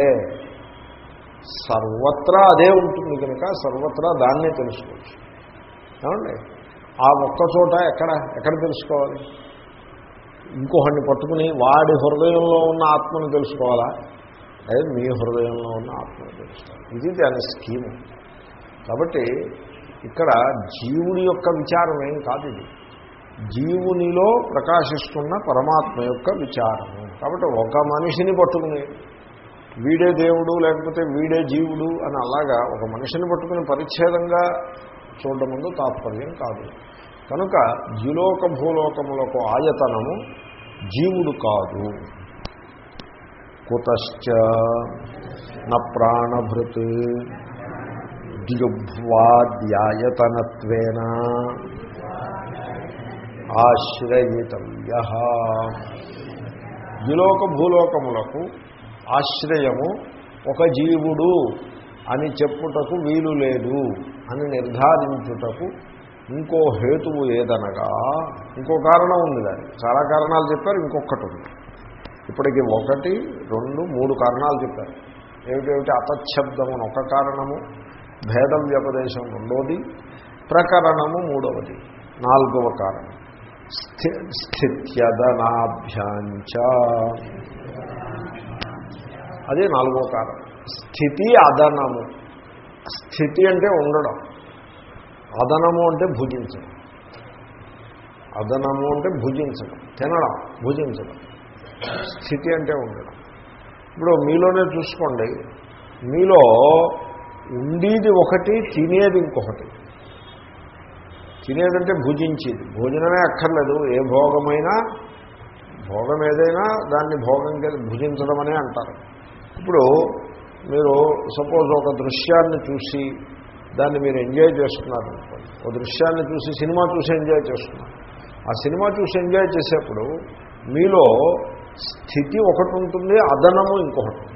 సర్వత్రా అదే ఉంటుంది కనుక సర్వత్రా దాన్నే తెలుసుకోవచ్చు. ఏమండి? ఆ ఒక్క చోట ఎక్కడ? ఎక్కడ తెలుసుకోవాలి? ఇంకొకడిని పట్టుకుని వాడి హృదయంలో ఉన్న ఆత్మను తెలుసుకోవాలా? అదే మీ హృదయంలో ఉన్న ఆత్మను తెలుసుకోవాలి. ఇది దాని స్కీము. కాబట్టి ఇక్కడ జీవుడి యొక్క విచారం ఏం కాదు ఇది. జీవునిలో ప్రకాశిస్తున్న పరమాత్మ యొక్క విచారము. కాబట్టి ఒక మనిషిని పట్టుకుని వీడే దేవుడు లేకపోతే వీడే జీవుడు అని అలాగా ఒక మనిషిని పట్టుకుని పరిచ్ఛేదంగా చూడడం ముందు తాత్పర్యం కాదు. కనుక ద్యులోక భూలోకములకు ఆయతనము జీవుడు కాదు. కుతశ్చ న ప్రాణభృత్ ద్యుభ్వాద్యాయతనత్వేన ఆశ్రయితవ్య. ద్విలోక భూలోకములకు ఆశ్రయము ఒక జీవుడు అని చెప్పుటకు వీలు లేదు అని నిర్ధారించుటకు ఇంకో హేతువు ఏదనగా ఇంకో కారణం ఉంది దానికి. చాలా కారణాలు చెప్పారు ఇంకొకటి ఉంది. ఇప్పటికి ఒకటి రెండు మూడు కారణాలు చెప్పారు. ఏమిటేమిటి? అతశబ్దము అని ఒక కారణము భేద వ్యపదేశం రెండోది ప్రకరణము మూడవది. నాలుగవ కారణం. స్థి స్థిత్యదనాభ్యాంచ అది నాలుగో కారణం. స్థితి అదనము. స్థితి అంటే ఉండడం. అదనము అంటే భుజించడం. అదనము అంటే భుజించడం. తినడం భుజించడం. స్థితి అంటే ఉండడం. ఇప్పుడు మీలోనే చూసుకోండి. మీలో ఉండేది ఒకటి తినేది ఇంకొకటి. తినేదంటే భుజించేది. భోజనమే అక్కర్లేదు. ఏ భోగమైనా భోగం ఏదైనా దాన్ని భోగం కింద భుజించడం అనే అంటారు. ఇప్పుడు మీరు సపోజ్ ఒక దృశ్యాన్ని చూసి దాన్ని మీరు ఎంజాయ్ చేస్తున్నారు అనుకోండి. ఒక దృశ్యాన్ని చూసి సినిమా చూసి ఎంజాయ్ చేస్తున్నారు. ఆ సినిమా చూసి ఎంజాయ్ చేసేప్పుడు మీలో స్థితి ఒకటి ఉంటుంది అదనము ఇంకొకటి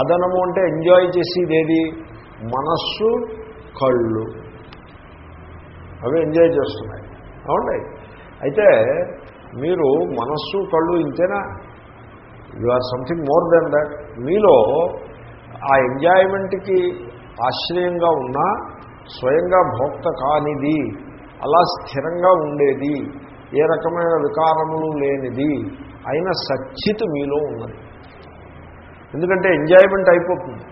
అదనము అంటే ఎంజాయ్ చేసేది ఏది మనస్సు కళ్ళు. అవి ఎంజాయ్ చేస్తున్నాయి. అవునండి. అయితే మీరు మనస్సు కళ్ళు ఇంతేనా? You are something more than that మీలో ఆ ఎంజాయ్మెంట్కి ఆశ్రయంగా ఉన్న స్వయంగా భోక్త కానిది అలా స్థిరంగా ఉండేది ఏ రకమైన వికారములు లేనిది అయిన సచ్చిత్ మీలో ఉన్నది. ఎందుకంటే ఎంజాయ్మెంట్ అయిపోతుంది.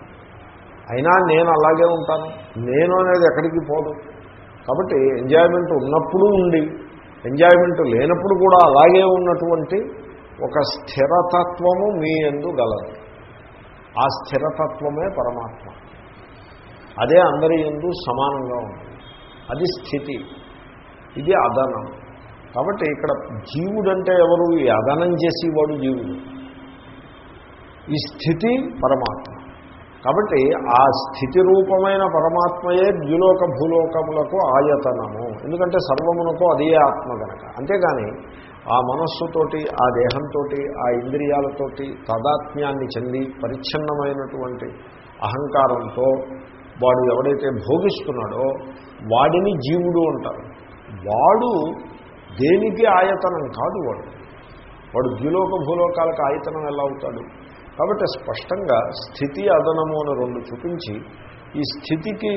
అయినా నేను అలాగే ఉంటాను. నేను అనేది ఎక్కడికి పోదు. కాబట్టి ఎంజాయ్మెంట్ ఉన్నప్పుడు ఉండి ఎంజాయ్మెంట్ లేనప్పుడు కూడా అలాగే ఉన్నటువంటి ఒక స్థిరతత్వము మీ ఎందు గలదు. ఆ స్థిరతత్వమే పరమాత్మ. అదే అందరి ఎందు సమానంగా ఉంటుంది అది స్థితి. ఇది అదనం. కాబట్టి ఇక్కడ జీవుడంటే ఎవరు? ఈ అదనం చేసేవాడు జీవుడు. ఈ స్థితి పరమాత్మ. కాబట్టి ఆ స్థితి రూపమైన పరమాత్మయే ద్యులోక భూలోకములకు ఆయతనము. ఎందుకంటే సర్వమునకు అదే ఆత్మ గనక. అంతేగాని ఆ మనస్సుతోటి ఆ దేహంతో ఆ ఇంద్రియాలతోటి తదాత్మ్యాన్ని చెంది పరిచ్ఛిన్నమైనటువంటి అహంకారంతో వాడు ఎవడైతే భోగిస్తున్నాడో వాడిని జీవుడు అంటారు. వాడు దేనికి ఆయతనం కాదు వాడు. వాడు ద్యులోక భూలోకాలకు ఆయతనం ఎలా అవుతాడు? కాబట్టి స్పష్టంగా స్థితి అదనము అని రెండు చూపించి ఈ స్థితికి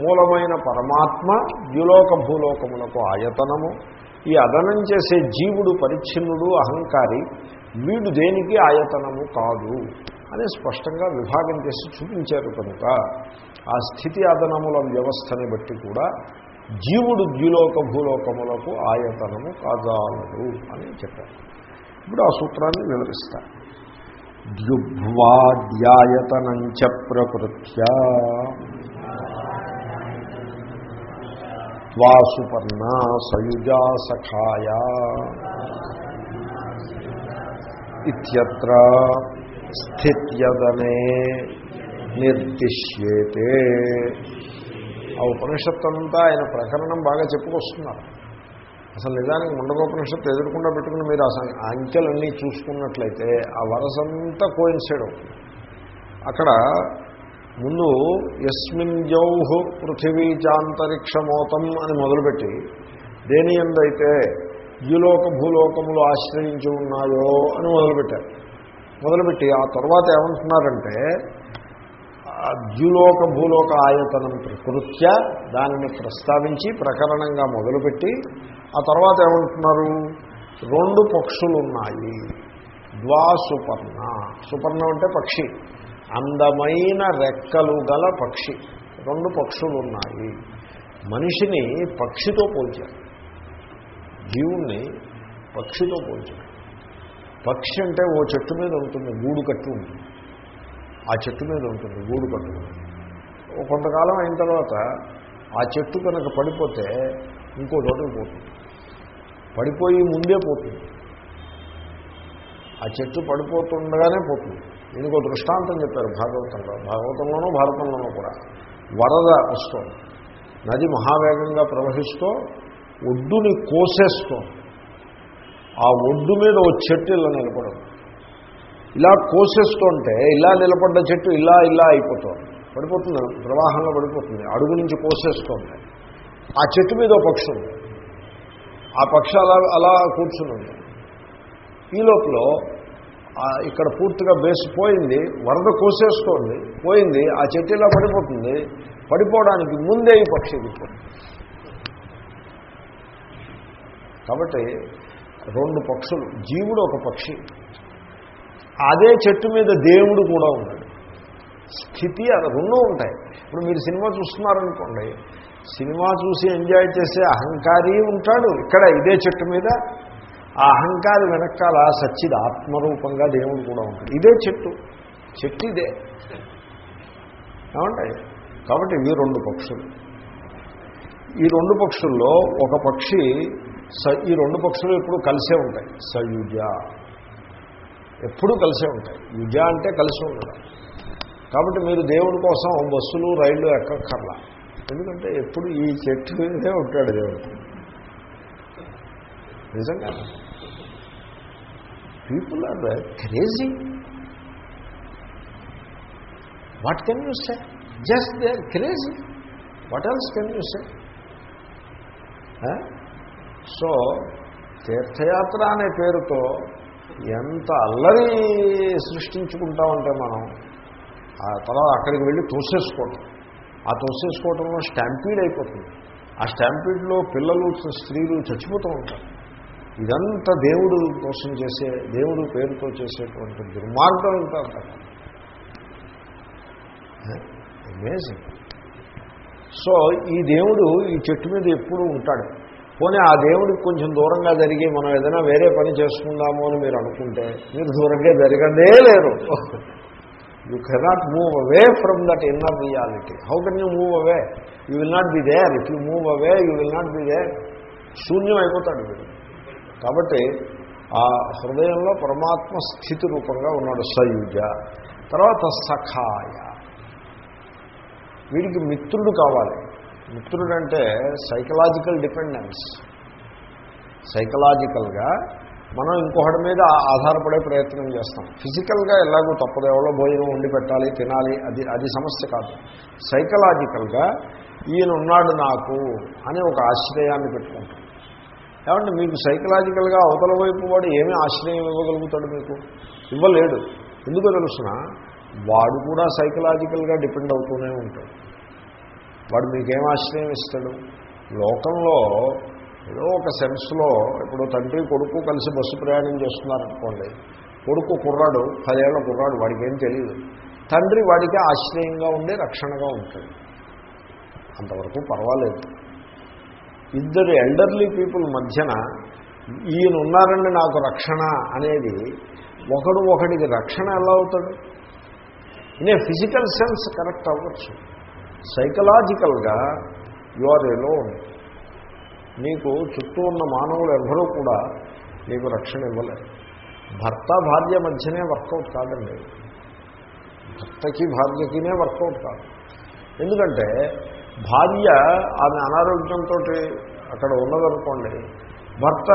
మూలమైన పరమాత్మ ద్యులోక భూలోకములకు ఆయతనము. ఈ అదనం చేసే జీవుడు పరిచ్ఛిన్నుడు అహంకారి వీడు దేనికి ఆయతనము కాదు అని స్పష్టంగా విభాగం చేసి చూపించారు కనుక ఆ స్థితి అదనముల వ్యవస్థని బట్టి కూడా జీవుడు ద్యులోక భూలోకములకు ఆయతనము కాదాలడు అని చెప్పారు. ఇప్పుడు ఆ సూత్రాన్ని వివరిస్తారు ద్యుభ్వాద్యాయతనంచ ప్రకృత్యా. వాసుపర్ణ సయుజా సఖాయా. ఇత్యత్ర స్థిత్యదనే నిర్దిశ్యేతే. ఆ ఉపనిషత్తంతా ఆయన ప్రకరణం బాగా చెప్పుకొస్తున్నారు. అసలు నిజానికి ముండకోపనిషత్తు ఎదురకుండా పెట్టుకుని మీరు అసలు ఆ అంకెలన్నీ చూసుకున్నట్లయితే ఆ వరసంతా కోయిన్సైడ్ అవుతుంది. అక్కడ ముందు యస్మిన్ జౌహు పృథివీ చాంతరిక్షమోతం అని మొదలుపెట్టి దేని ఎందైతే ద్యులోక భూలోకములు ఆశ్రయించి ఉన్నాయో అని మొదలుపెట్టారు. మొదలుపెట్టి ఆ తర్వాత ఏమంటున్నారంటే ద్యులోక భూలోక ఆయతనం ప్రకృత్య దానిని ప్రస్తావించి ప్రకరణంగా మొదలుపెట్టి ఆ తర్వాత ఏమంటున్నారు? రెండు పక్షులు ఉన్నాయి ద్వా సుపర్ణ సుపర్ణ అంటే పక్షి. అందమైన రెక్కలు గల పక్షి. రెండు పక్షులు ఉన్నాయి మనిషిని పక్షితో పోల్చారు. జీవుణ్ణి పక్షితో పోల్చారు. పక్షి అంటే ఓ చెట్టు మీద ఉంటుంది. గూడు కట్టి ఉంటుంది. ఆ చెట్టు మీద ఉంటుంది గూడు కట్టుకుని కొంతకాలం అయిన తర్వాత ఆ చెట్టు కనుక పడిపోతే ఇంకో చోటుకు పోతుంది. పడిపోయి ముందే పోతుంది. ఆ చెట్టు పడిపోతుండగానే పోతుంది. దీనికి ఒక దృష్టాంతం చెప్పారు భాగవతంలో. భాగవతంలోనూ భారతంలోనూ కూడా వరద వస్తుంది. నది మహావేగంగా ప్రవహిస్తూ ఒడ్డుని కోసేస్తూ ఆ ఒడ్డు మీద ఓ చెట్టు ఇలా నిలబడదు. ఇలా కోసేస్తుంటే ఇలా నిలబడ్డ చెట్టు ఇలా ఇలా అయిపోతుంది. పడిపోతుంది ప్రవాహంలో పడిపోతుంది. అడుగు నుంచి కోసేస్తుంది ఆ చెట్టు మీద ఒక పక్షి ఉంది. ఆ పక్షి అలా అలా కూర్చుని ఉంది ఈ లోపల ఇక్కడ పూర్తిగా బేస్ పోయింది వరద కోసేస్తోంది పోయింది ఆ చెట్టు ఇలా పడిపోతుంది. పడిపోవడానికి ముందే ఈ పక్షి దిగిపోతుంది కాబట్టి రెండు పక్షులు జీవుడు ఒక పక్షి. అదే చెట్టు మీద దేవుడు కూడా ఉన్నాడు స్థితి అది రెండూ ఉంటాయి. ఇప్పుడు మీరు సినిమా చూస్తున్నారనుకోండి సినిమా చూసి ఎంజాయ్ చేసే అహంకారి ఉంటాడు ఇక్కడ ఇదే చెట్టు మీద. ఆ అహంకారి వెనకాల సచ్చిద ఆత్మరూపంగా దేవుడు కూడా ఉంటాడు. ఇదే చెట్టు. చెట్టు ఇదే. ఏమంటాయి కాబట్టి ఇవి రెండు పక్షులు. ఈ రెండు పక్షుల్లో ఒక పక్షి స ఈ రెండు పక్షులు ఎప్పుడు కలిసే ఉంటాయి. సయుజ. ఎప్పుడూ కలిసే ఉంటాయి. యుజ అంటే కలిసి ఉండడం. కాబట్టి మీరు దేవుడి కోసం బస్సులు రైళ్ళు ఎక్కక్కర్లా. ఎందుకంటే ఎప్పుడు ఈ చెట్టు మీదే ఉంటాడు దేవుడు. నిజంగా. People are crazy what can you say just they are crazy what else can you say so తీర్థయాత్ర అనే పేరుతో ఎంత అల్లరి సృష్టించుకుంటామంటే మనం ఆ తర్వాత అక్కడికి వెళ్ళి తోసేసుకోవటం. ఆ తోసేసుకోవటంలో స్టాంపీడ్ అయిపోతుంది. ఆ స్టాంపీడ్లో పిల్లలు స్త్రీలు చచ్చిపోతూ ఉంటారు. ఇదంతా దేవుడు కోసం చేసే దేవుడు పేరుతో చేసేటువంటి దుర్మార్గం ఉంటారు అమేజింగ్ సో ఈ దేవుడు ఈ చెట్టు మీద ఎప్పుడూ ఉంటాడు. పోనీ ఆ దేవుడికి కొంచెం దూరంగా జరిగి మనం ఏదైనా వేరే పని చేసుకుందాము అని మీరు అనుకుంటే మీరు దూరంగా జరగదే లేరు you cannot move away from that inner reality how can you move away you will not be there if you move away you will not be there శూన్యం అయిపోతాడు మీరు కాబట్టి ఆ హృదయంలో పరమాత్మ స్థితి రూపంగా ఉన్నాడు సయుజ. తర్వాత సఖాయ. వీడికి మిత్రుడు కావాలి. మిత్రుడంటే సైకలాజికల్ డిపెండెన్స్ సైకలాజికల్గా మనం ఇంకొకటి మీద ఆధారపడే ప్రయత్నం చేస్తాం. ఫిజికల్గా ఎలాగో తప్పదు. ఎవరో భోజనం వండి పెట్టాలి తినాలి అది అది సమస్య కాదు. సైకలాజికల్గా ఈయన ఉన్నాడు నాకు అని ఒక ఆశ్రయాన్ని పెట్టుకుంటాం. ఏమంటే మీకు సైకలాజికల్గా అవతల వైపు వాడు ఏమీ ఆశ్రయం ఇవ్వగలుగుతాడు మీకు? ఇవ్వలేడు. ఎందుకో తెలుసిన? వాడు కూడా సైకలాజికల్గా డిపెండ్ అవుతూనే ఉంటాడు. వాడు మీకేం ఆశ్రయం ఇస్తాడు? లోకంలో ఏదో ఒక సెన్స్లో ఇప్పుడు తండ్రి కొడుకు కలిసి బస్సు ప్రయాణం చేస్తున్నారనుకోండి కొడుకు కుర్రాడు పదేళ్ళ కుర్రాడు వాడికి ఏం తెలియదు తండ్రి వాడికి ఆశ్రయంగా ఉండి రక్షణగా ఉంటాడు. అంతవరకు పర్వాలేదు. ఇద్దరు ఎల్డర్లీ పీపుల్ మధ్యన ఈయన ఉన్నారండి నాకు రక్షణ అనేది ఒకడు ఒకడికి రక్షణ ఎలా అవుతాడు? నేను ఫిజికల్ సెన్స్ కరెక్ట్ అవ్వచ్చు. సైకలాజికల్గా యు ఆర్ ఎలోన్ నీకు చుట్టూ ఉన్న మానవులు ఎవరూ కూడా నీకు రక్షణ ఇవ్వలేదు భర్త భార్య మధ్యనే వర్కౌట్ కాదండి. భర్తకి భార్యకినే వర్కౌట్ కాదు. ఎందుకంటే భార్య ఆమె అనారోగ్యంతో అక్కడ ఉన్నదనుకోండి భర్త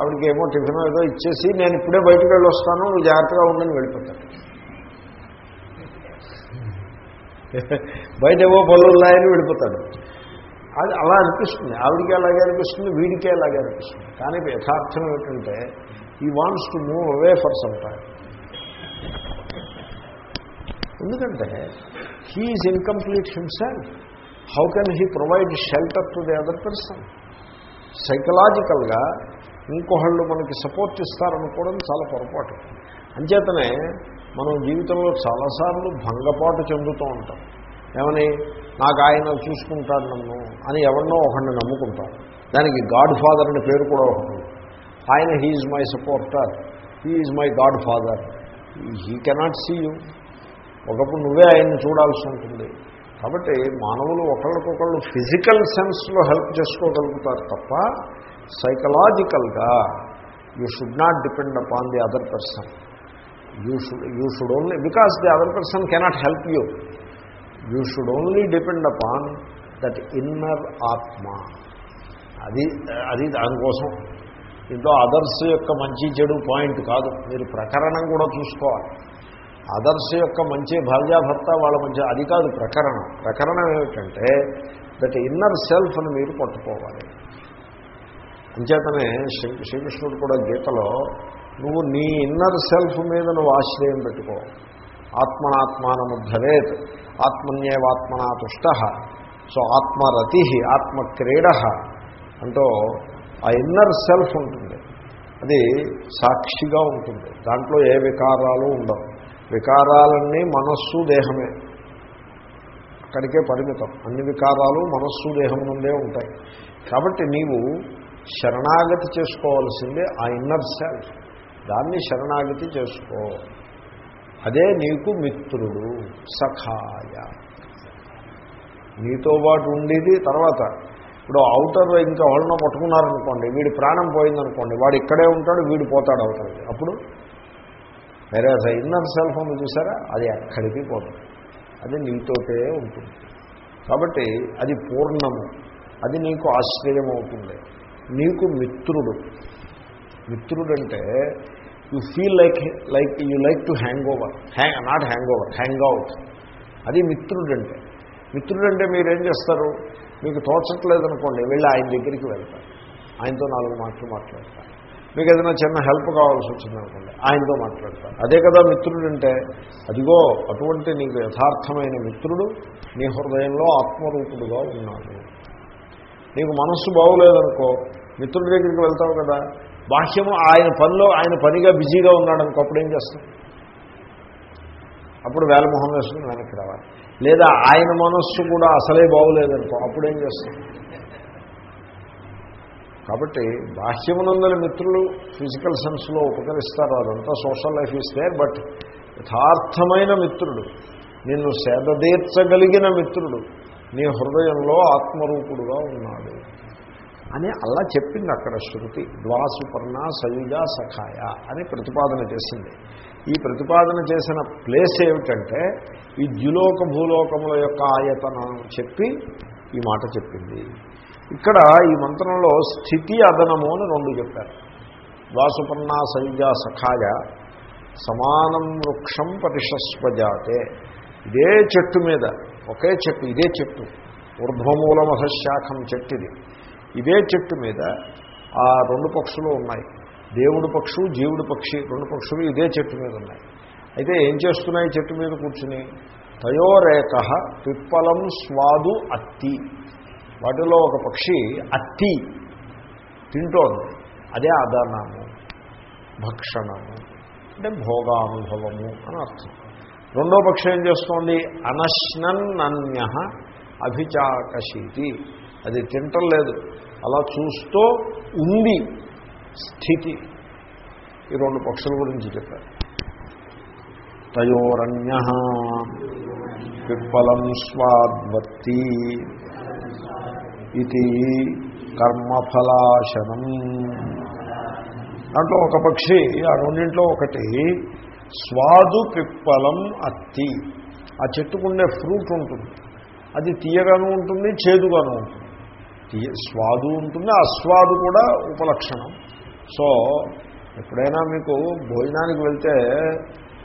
ఆవిడకి ఏమో టిఫిన్ ఏదో ఇచ్చేసి నేను ఇప్పుడే బయటకు వెళ్ళి వస్తాను నువ్వు జాగ్రత్తగా ఉండని వెళ్ళిపోతాను బయట ఏవో పనులు ఉన్నాయని విడిపోతాడు. అది అలా అనిపిస్తుంది. ఆవిడికి అలాగే అనిపిస్తుంది వీడికే అలాగే అనిపిస్తుంది. కానీ యథార్థం ఏమిటంటే ఈ wants to move away for some time ఎందుకంటే he's incomplete himself how can he provide shelter to the other person సైకలాజికల్గా ఇంకొకళ్ళు మనకి సపోర్ట్ ఇస్తారనుకోవడం చాలా పొరపాటు. అంచేతనే మనం జీవితంలో చాలాసార్లు భంగపాటు చెందుతూ ఉంటాం. ఏమని? నాకు ఆయన చూసుకుంటాడు నన్ను అని ఎవరినో ఒకరిని నమ్ముకుంటాం. దానికి గాడ్ ఫాదర్ అనే పేరు కూడా ఒకటి. ఆయన he's my supporter. He's my godfather. He cannot see you. ఒకప్పుడు నువ్వే ఆయన్ని చూడాల్సి ఉంటుంది. కాబట్టి మానవులు ఒకళ్ళకొకళ్ళు ఫిజికల్ సెన్స్లో హెల్ప్ చేసుకోగలుగుతారు తప్ప సైకలాజికల్గా you should not depend upon the other person. You should you should only because the other person cannot help you you should only depend upon that inner atma. అది అది దానికోసం. ఇంట్లో అదర్స్ యొక్క మంచి చెడు పాయింట్ కాదు. మీరు ప్రకరణం కూడా చూసుకోవాలి. అదర్స్ యొక్క మంచి భార్యాభర్త వాళ్ళ మధ్య అది కాదు ప్రకరణం. ప్రకరణం ఏమిటంటే దట్ ఇన్నర్ సెల్ఫ్ అని మీరు పట్టుకోవాలి. అంచేతనే శ్రీ శ్రీకృష్ణుడు కూడా గీతలో నువ్వు నీ ఇన్నర్ సెల్ఫ్ మీద నువ్వు ఆశ్రయం పెట్టుకో. ఆత్మనాత్మానముద్ధరేత్ ఆత్మన్యేవాత్మనా తుష్ట. సో ఆత్మరతి ఆత్మక్రీడ. అంటూ ఆ ఇన్నర్ సెల్ఫ్ ఉంటుంది. అది సాక్షిగా ఉంటుంది. దాంట్లో ఏ వికారాలు ఉండవు. వికారాలన్నీ మనస్సు దేహమే. అక్కడికే పరిమితం. అన్ని వికారాలు మనస్సు దేహం నుండే ఉంటాయి. కాబట్టి నీవు శరణాగతి చేసుకోవాల్సిందే ఆ ఇన్నర్ సెల్ఫ్. దాన్ని శరణాగతి చేసుకో. అదే నీకు మిత్రుడు సఖాయ. నీతో పాటు ఉండేది తర్వాత. ఇప్పుడు అవుటర్ ఇంకా వాళ్ళనో పట్టుకున్నారనుకోండి వీడి ప్రాణం పోయిందనుకోండి వాడు ఇక్కడే ఉంటాడు వీడు పోతాడు అవుతుంది అప్పుడు వేరే ఇన్నర్ సెల్ఫ్ ఉంది చూసారా? అది ఎక్కడికి పోతుంది అది నీతోటే ఉంటుంది. కాబట్టి అది పూర్ణము. అది నీకు ఆశ్చర్యం అవుతుంది నీకు మిత్రుడు. మిత్రుడంటే you feel like like you like to hang over. Hang not hang over hang out. అది మిత్రుడంటే. మిత్రుడంటే మీరేం చేస్తారు? మీకు తోచట్లేదు అనుకోండి వెళ్ళి ఆయన దగ్గరికి వెళ్తారు ఆయనతో నాలుగు మాటలు మాట్లాడతారు మీకు ఏదైనా చిన్న హెల్ప్ కావాల్సి వచ్చింది అనుకోండి ఆయనతో మాట్లాడతారు అదే కదా మిత్రుడు అంటే అదిగో అటువంటి నీకు యథార్థమైన మిత్రుడు నీ హృదయంలో ఆత్మరూపుడుగా ఉన్నాడు. నీకు మనస్సు బాగోలేదనుకో మిత్రుడి దగ్గరికి వెళ్తావు కదా. బాహ్యము ఆయన పనిలో ఆయన పనిగా బిజీగా ఉన్నాడనుకో అప్పుడు ఏం చేస్తాం? అప్పుడు వేలమొహం వేసుకుని వెనక్కి రావాలి. లేదా ఆయన మనస్సు కూడా అసలే బాగోలేదనుకో అప్పుడేం చేస్తాం? కాబట్టి బాహ్యమునందరి మిత్రులు ఫిజికల్ సెన్స్లో ఉపకరిస్తారు అదంతా social life is there but యథార్థమైన మిత్రుడు నిన్ను సేదదీర్చగలిగిన మిత్రుడు నీ హృదయంలో ఆత్మరూపుడుగా ఉన్నాడు. అని అలా చెప్పింది అక్కడ శృతి. ద్వాసుపర్ణ సయుజ సఖాయ అని ప్రతిపాదన చేసింది. ఈ ప్రతిపాదన చేసిన ప్లేస్ ఏమిటంటే ఈ ద్యులోక భూలోకముల యొక్క ఆయతనం చెప్పి ఈ మాట చెప్పింది. ఇక్కడ ఈ మంత్రంలో స్థితి అదనము అని రెండు చెప్పారు. ద్వాసుపర్ణ సయుజ సఖాయ సమానం వృక్షం పరిషస్వజాతే. ఇదే చెట్టు మీద ఒకే చెట్టు ఇదే చెట్టు. ఊర్ధ్వమూలమహశాఖం చెట్టు ఇదే చెట్టు మీద ఆ రెండు పక్షులు ఉన్నాయి. దేవుడు పక్షు జీవుడు పక్షి రెండు పక్షులు ఇదే చెట్టు మీద ఉన్నాయి. అయితే ఏం చేస్తున్నాయి చెట్టు మీద కూర్చుని? తయోరేక పిప్పలం స్వాదు అత్తి. వాటిలో ఒక పక్షి అత్తి తింటోంది. అదే అదనము భక్షణము అంటే భోగానుభవము అని అర్థం. రెండో పక్షం ఏం చేస్తోంది? అనశ్నన్నన్య అభిచాకశీతి. అది తింటలేదు. అలా చూస్తూ ఉంది స్థితి. ఈ రెండు పక్షుల గురించి చెప్పారు. తయోరణ్య పిప్పలం స్వాద్వత్తి ఇది కర్మఫలాశనం. దాంట్లో ఒక పక్షి ఆ రెండింట్లో ఒకటి స్వాదు పిప్పలం అత్తి. ఆ చెట్టుకుండే ఫ్రూట్ ఉంటుంది. అది తీయగాను ఉంటుంది చేదుగాను ఉంటుంది. స్వాదు ఉంటుంది అస్వాదు కూడా ఉపలక్షణం. సో ఎప్పుడైనా మీకు భోజనానికి వెళ్తే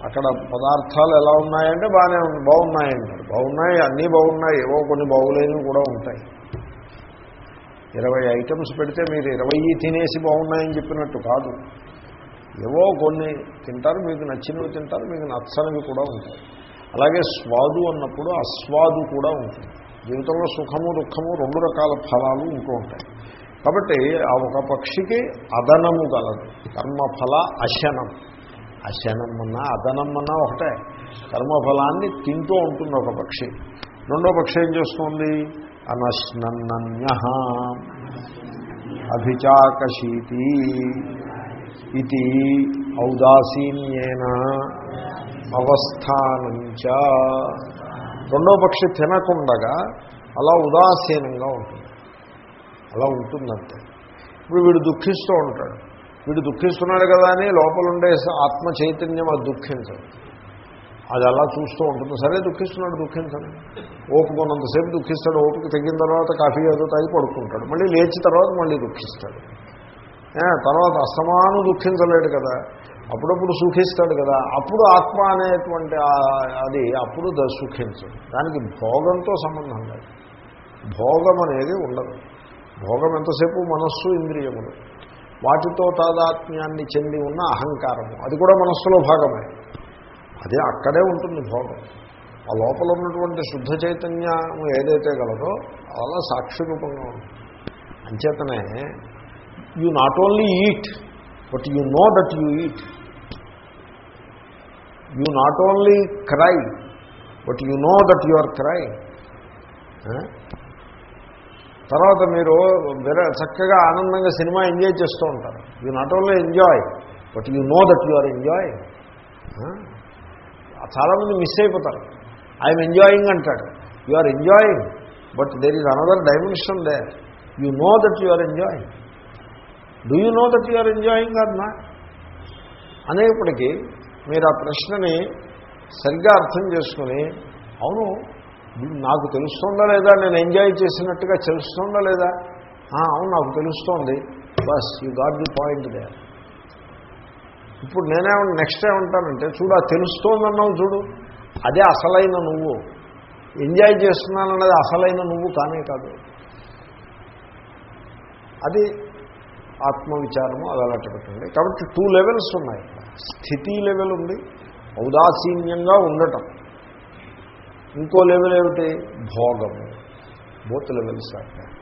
అక్కడ పదార్థాలు ఎలా ఉన్నాయంటే బాగానే ఉంది బాగున్నాయంటారు. బాగున్నాయి అన్నీ బాగున్నాయి ఏవో కొన్ని బాగులేనివి కూడా ఉంటాయి. ఇరవై ఐటమ్స్ పెడితే మీరు ఇరవై తినేసి బాగున్నాయని చెప్పినట్టు కాదు. ఏవో కొన్ని తింటారు మీకు నచ్చినవి తింటారు మీకు నచ్చనివి కూడా ఉంటాయి. అలాగే స్వాదు అన్నప్పుడు అస్వాదు కూడా ఉంటుంది. జీవితంలో సుఖము దుఃఖము రెండు రకాల ఫలాలు ఉంటూ ఉంటాయి. కాబట్టి ఆ ఒక పక్షికి అదనము గలదు. కర్మఫల అశనం. అశనం అన్నా అదనం అన్నా ఒకటే. కర్మఫలాన్ని తింటూ ఉంటుంది ఒక పక్షి. రెండో పక్షి ఏం చేస్తుంది? అనశ్నన్నన్య అభిచాకశీతి ఇది ఔదాసీన్యేన. అవస్థానంచ రెండో పక్షి తినకుండగా అలా ఉదాసీనంగా ఉంటుంది. అలా ఉంటుందంతే. ఇప్పుడు వీడు దుఃఖిస్తూ ఉంటాడు. వీడు దుఃఖిస్తున్నాడు కదా అని లోపలుండే ఆత్మ చైతన్యం అది దుఃఖించదు. అది అలా చూస్తూ ఉంటుంది. సరే దుఃఖిస్తున్నాడు దుఃఖించండి. ఓపుకున్నంతసేపు దుఃఖిస్తాడు. ఓపిక తగ్గిన తర్వాత కాఫీ ఏదో తాగి పడుకుంటాడు. మళ్ళీ లేచిన తర్వాత మళ్ళీ దుఃఖిస్తాడు. తర్వాత అసమాను దుఃఖించలేడు కదా. అప్పుడప్పుడు సుఖిస్తాడు కదా. అప్పుడు ఆత్మ అనేటువంటి అది అప్పుడు సుఖించదు. దానికి భోగంతో సంబంధం లేదు. భోగం అనేది ఉండదు. భోగం ఎంతసేపు మనస్సు ఇంద్రియములు. వాటితో తాదాత్మ్యాన్ని చెంది ఉన్న అహంకారము. అది కూడా మనస్సులో భాగమే. అదే అక్కడే ఉంటుంది భోగం. ఆ లోపల ఉన్నటువంటి శుద్ధ చైతన్యం ఏదైతే గలదో అలా సాక్షి రూపంగా ఉంటుంది. అంచేతనే you not only eat but you know that you eat. You not only cry but you know that you are cry తర్వాత మీరు వేరే చక్కగా ఆనందంగా సినిమా ఎంజాయ్ చేస్తూ ఉంటారు. You not only enjoy but you know that you are enjoy చాలామంది మిస్ అయిపోతారు. ఐఎమ్ ఎంజాయింగ్ అంటాడు you are enjoying but there is another dimension they you know that you are enjoying do you know that you are enjoying are నా అనేప్పటికీ మీరు ఆ ప్రశ్నని సరిగ్గా అర్థం చేసుకుని అవును నాకు తెలుస్తుందా లేదా? నేను ఎంజాయ్ చేసినట్టుగా తెలుస్తుందా లేదా? అవును నాకు తెలుస్తోంది. బస్ యూ గాట్ ది పాయింట్ దే ఇప్పుడు నేనేమన్నా నెక్స్ట్ ఏమంటానంటే చూడు ఆ తెలుస్తోందన్నావు చూడు. అదే అసలైన నువ్వు. ఎంజాయ్ చేస్తున్నానన్నది అసలైన నువ్వు కానే కాదు. అది ఆత్మవిచారము అది అలాంటి పెట్టండి కాబట్టి టూ లెవెల్స్ ఉన్నాయి. స్థితి లెవెల్ ఉంది. ఔదాసీన్యంగా ఉండటం. ఇంకో లెవెల్ ఏమిటి? భోగము బోత్ లెవెల్స్ అంటే